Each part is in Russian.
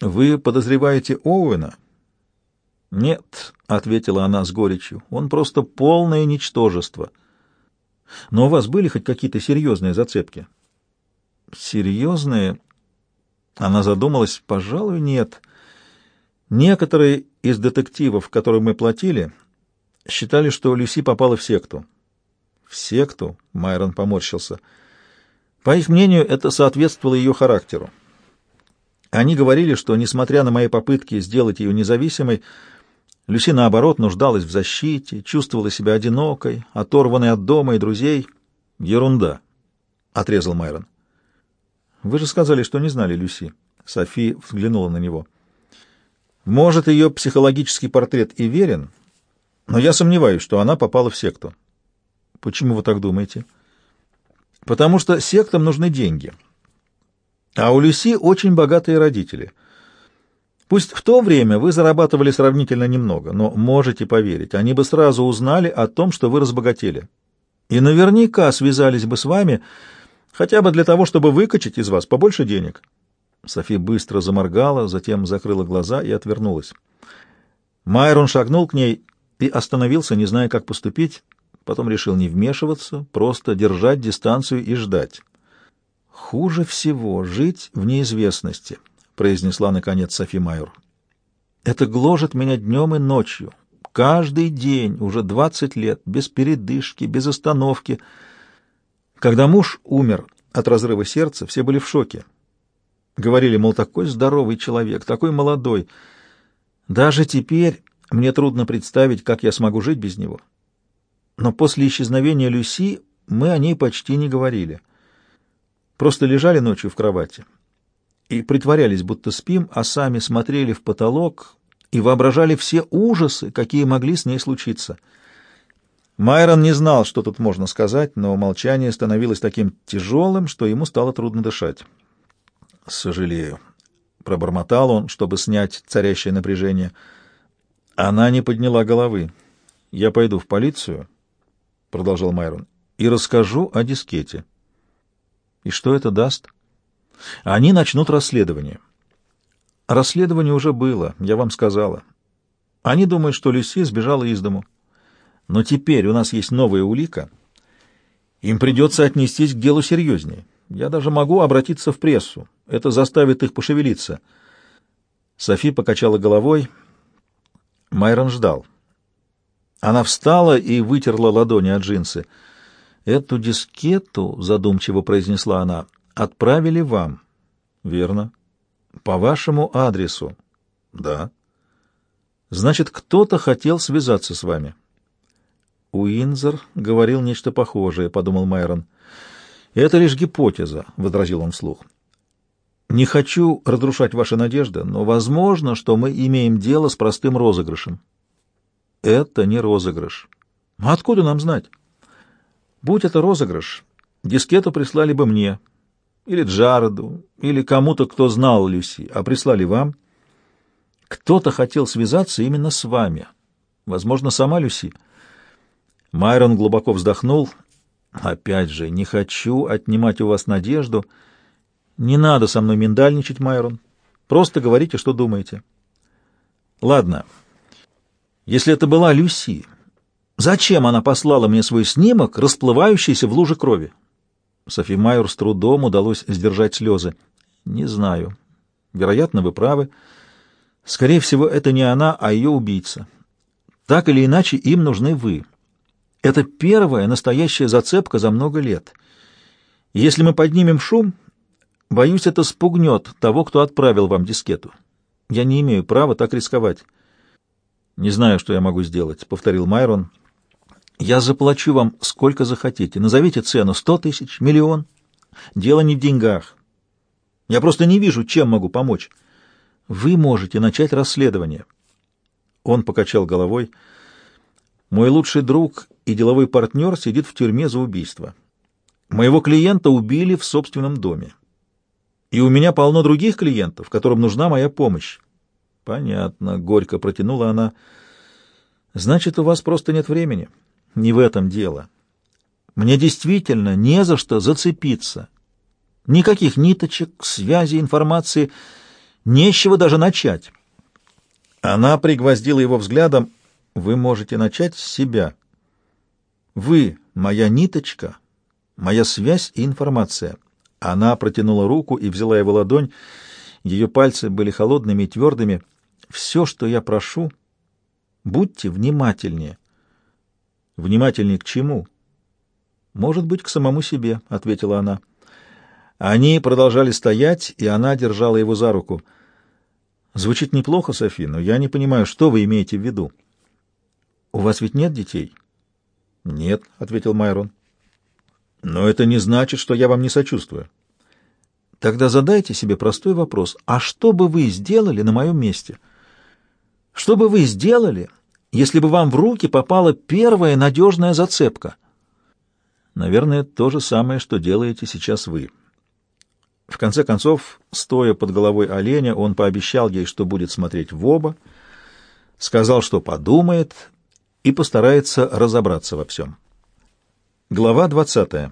Вы подозреваете Оуэна? Нет, ответила она с горечью. Он просто полное ничтожество. Но у вас были хоть какие-то серьезные зацепки? Серьезные? Она задумалась. Пожалуй, нет. Некоторые из детективов, которым мы платили, считали, что Люси попала в секту. В секту? Майрон поморщился. По их мнению, это соответствовало ее характеру. Они говорили, что, несмотря на мои попытки сделать ее независимой, Люси, наоборот, нуждалась в защите, чувствовала себя одинокой, оторванной от дома и друзей. Ерунда, — отрезал Майрон. Вы же сказали, что не знали Люси. Софи взглянула на него. Может, ее психологический портрет и верен, но я сомневаюсь, что она попала в секту. Почему вы так думаете? Потому что сектам нужны деньги. А у Люси очень богатые родители. Пусть в то время вы зарабатывали сравнительно немного, но можете поверить, они бы сразу узнали о том, что вы разбогатели. И наверняка связались бы с вами, хотя бы для того, чтобы выкачать из вас побольше денег. Софи быстро заморгала, затем закрыла глаза и отвернулась. Майрон шагнул к ней и остановился, не зная, как поступить, потом решил не вмешиваться, просто держать дистанцию и ждать. «Хуже всего жить в неизвестности», — произнесла наконец Софи Майор. «Это гложет меня днем и ночью, каждый день, уже двадцать лет, без передышки, без остановки». Когда муж умер от разрыва сердца, все были в шоке. Говорили, мол, такой здоровый человек, такой молодой. Даже теперь мне трудно представить, как я смогу жить без него. Но после исчезновения Люси мы о ней почти не говорили. Просто лежали ночью в кровати и притворялись, будто спим, а сами смотрели в потолок и воображали все ужасы, какие могли с ней случиться — Майрон не знал, что тут можно сказать, но молчание становилось таким тяжелым, что ему стало трудно дышать. «Сожалею», — пробормотал он, чтобы снять царящее напряжение. Она не подняла головы. «Я пойду в полицию», — продолжал Майрон, — «и расскажу о дискете». «И что это даст?» «Они начнут расследование». «Расследование уже было, я вам сказала. Они думают, что Люси сбежала из дому». Но теперь у нас есть новая улика. Им придется отнестись к делу серьезнее. Я даже могу обратиться в прессу. Это заставит их пошевелиться. Софи покачала головой. Майрон ждал. Она встала и вытерла ладони от джинсы. «Эту дискету, — задумчиво произнесла она, — отправили вам». «Верно». «По вашему адресу». «Да». «Значит, кто-то хотел связаться с вами». Уинзер говорил нечто похожее, подумал Майрон. Это лишь гипотеза, возразил он вслух. Не хочу разрушать ваши надежды, но возможно, что мы имеем дело с простым розыгрышем. Это не розыгрыш. Откуда нам знать? Будь это розыгрыш, дискету прислали бы мне, или Джареду, или кому-то, кто знал Люси, а прислали вам. Кто-то хотел связаться именно с вами. Возможно, сама Люси. Майрон глубоко вздохнул. «Опять же, не хочу отнимать у вас надежду. Не надо со мной миндальничать, Майрон. Просто говорите, что думаете». «Ладно. Если это была Люси, зачем она послала мне свой снимок, расплывающийся в луже крови?» Софи Майор с трудом удалось сдержать слезы. «Не знаю. Вероятно, вы правы. Скорее всего, это не она, а ее убийца. Так или иначе, им нужны вы». Это первая настоящая зацепка за много лет. Если мы поднимем шум, боюсь, это спугнет того, кто отправил вам дискету. Я не имею права так рисковать. Не знаю, что я могу сделать, — повторил Майрон. Я заплачу вам сколько захотите. Назовите цену. Сто тысяч? Миллион? Дело не в деньгах. Я просто не вижу, чем могу помочь. Вы можете начать расследование. Он покачал головой. Мой лучший друг и деловой партнер сидит в тюрьме за убийство. Моего клиента убили в собственном доме. И у меня полно других клиентов, которым нужна моя помощь. Понятно, горько протянула она. Значит, у вас просто нет времени. Не в этом дело. Мне действительно не за что зацепиться. Никаких ниточек, связи, информации. Нечего даже начать. Она пригвоздила его взглядом. Вы можете начать с себя. Вы — моя ниточка, моя связь и информация. Она протянула руку и взяла его ладонь. Ее пальцы были холодными и твердыми. Все, что я прошу, будьте внимательнее. Внимательнее к чему? Может быть, к самому себе, — ответила она. Они продолжали стоять, и она держала его за руку. Звучит неплохо, Софи, но я не понимаю, что вы имеете в виду. У вас ведь нет детей? Нет, — ответил Майрон. Но это не значит, что я вам не сочувствую. Тогда задайте себе простой вопрос. А что бы вы сделали на моем месте? Что бы вы сделали, если бы вам в руки попала первая надежная зацепка? Наверное, то же самое, что делаете сейчас вы. В конце концов, стоя под головой оленя, он пообещал ей, что будет смотреть в оба, сказал, что подумает и постарается разобраться во всем. Глава 20.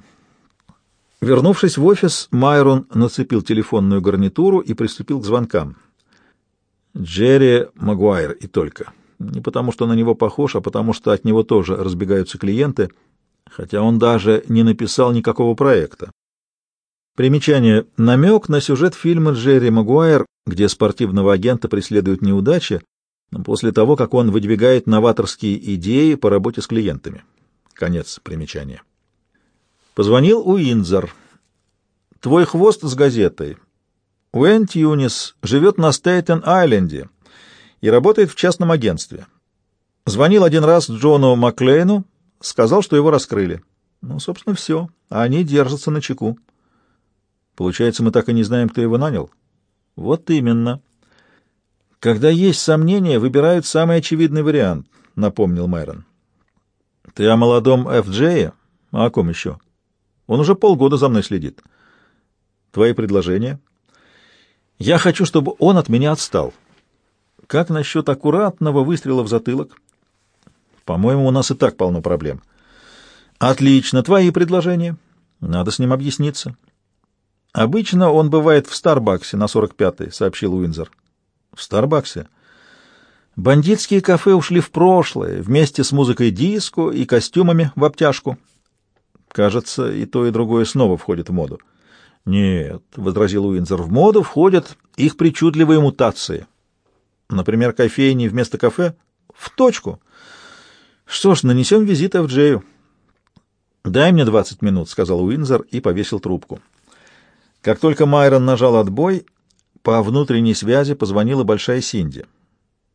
Вернувшись в офис, Майрон нацепил телефонную гарнитуру и приступил к звонкам. Джерри Магуайр и только. Не потому, что на него похож, а потому, что от него тоже разбегаются клиенты, хотя он даже не написал никакого проекта. Примечание. Намек на сюжет фильма Джерри Магуайр, где спортивного агента преследуют неудачи, после того, как он выдвигает новаторские идеи по работе с клиентами. Конец примечания. Позвонил Уинзер. «Твой хвост с газетой. Уэн Тьюнис живет на Стейтен-Айленде и работает в частном агентстве. Звонил один раз Джону Маклейну, сказал, что его раскрыли. Ну, собственно, все. Они держатся на чеку. Получается, мы так и не знаем, кто его нанял? Вот именно. Когда есть сомнения, выбирают самый очевидный вариант, напомнил Майрон. Ты о молодом Ф.Джее? А о ком еще? Он уже полгода за мной следит. Твои предложения? Я хочу, чтобы он от меня отстал. Как насчет аккуратного выстрела в затылок? По-моему, у нас и так полно проблем. Отлично. Твои предложения? Надо с ним объясниться. Обычно он бывает в Старбаксе на 45-й, сообщил Уинзер. В Старбаксе? Бандитские кафе ушли в прошлое, вместе с музыкой диско и костюмами в обтяжку. Кажется, и то, и другое снова входит в моду. Нет, — возразил Уинзер, — в моду входят их причудливые мутации. Например, кофейни вместо кафе? В точку. Что ж, нанесем визит в Джею. «Дай мне двадцать минут», — сказал Уинзер и повесил трубку. Как только Майрон нажал отбой, по внутренней связи позвонила Большая Синди.